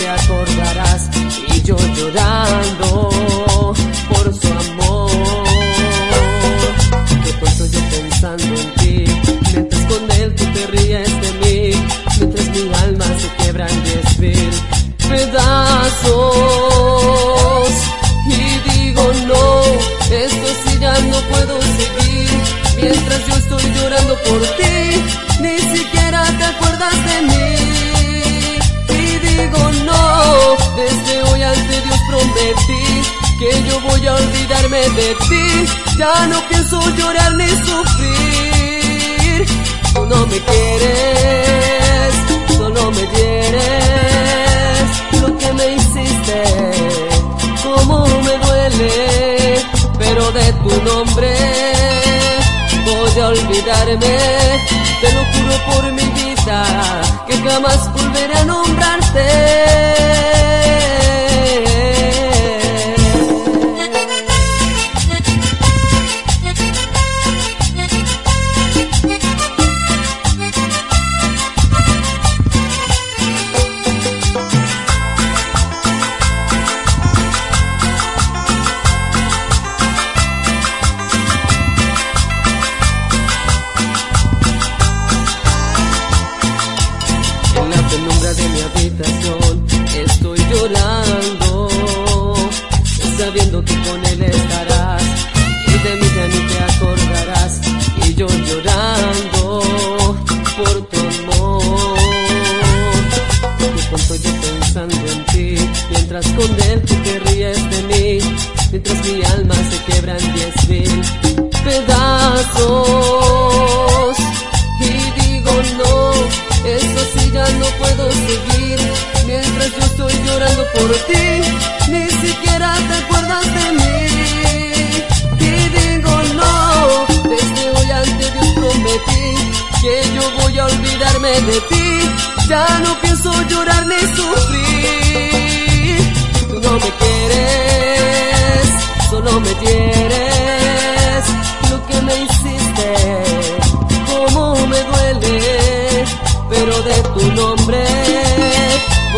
te acordarás y yo llorando por su amor. De pronto yo pensando en ti, mientras con él tú te ríes de mí, mientras mi alma se quiebra en diez mil pedazos. Y digo no, esto sí ya no puedo seguir, mientras yo estoy llorando por ti, ni acuerdas de mí. Y digo no, desde hoy ante Dios prometí que yo voy a olvidarme de ti, ya no pienso llorar ni sufrir. Tú no me quieres, olvidarme, te lo juro por mi vida, que jamás volveré a nombrarte. Llorando, sabiendo que con él estarás y de mí ya ni te acordarás. Y yo llorando por tu amor. De pronto yo pensando en ti, mientras con él tú te ríes de mí, mientras mi alma se quiebra en diez mil pedazos. Por ti, ni siquiera te acuerdas de mí. Y digo no, desde hoy ante Dios prometí que yo voy a olvidarme de ti, ya no pienso llorar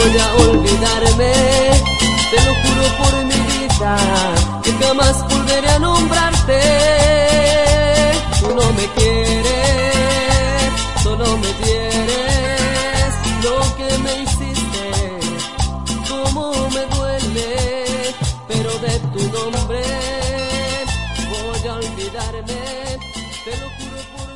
voy a olvidarme, te lo juro por mi vida, que jamás volveré a nombrarte. Tú no me quieres, solo me quieres, lo que me hiciste, cómo me duele, pero de tu nombre voy a olvidarme, te lo juro por mi